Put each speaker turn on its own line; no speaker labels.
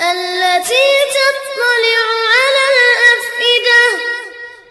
التي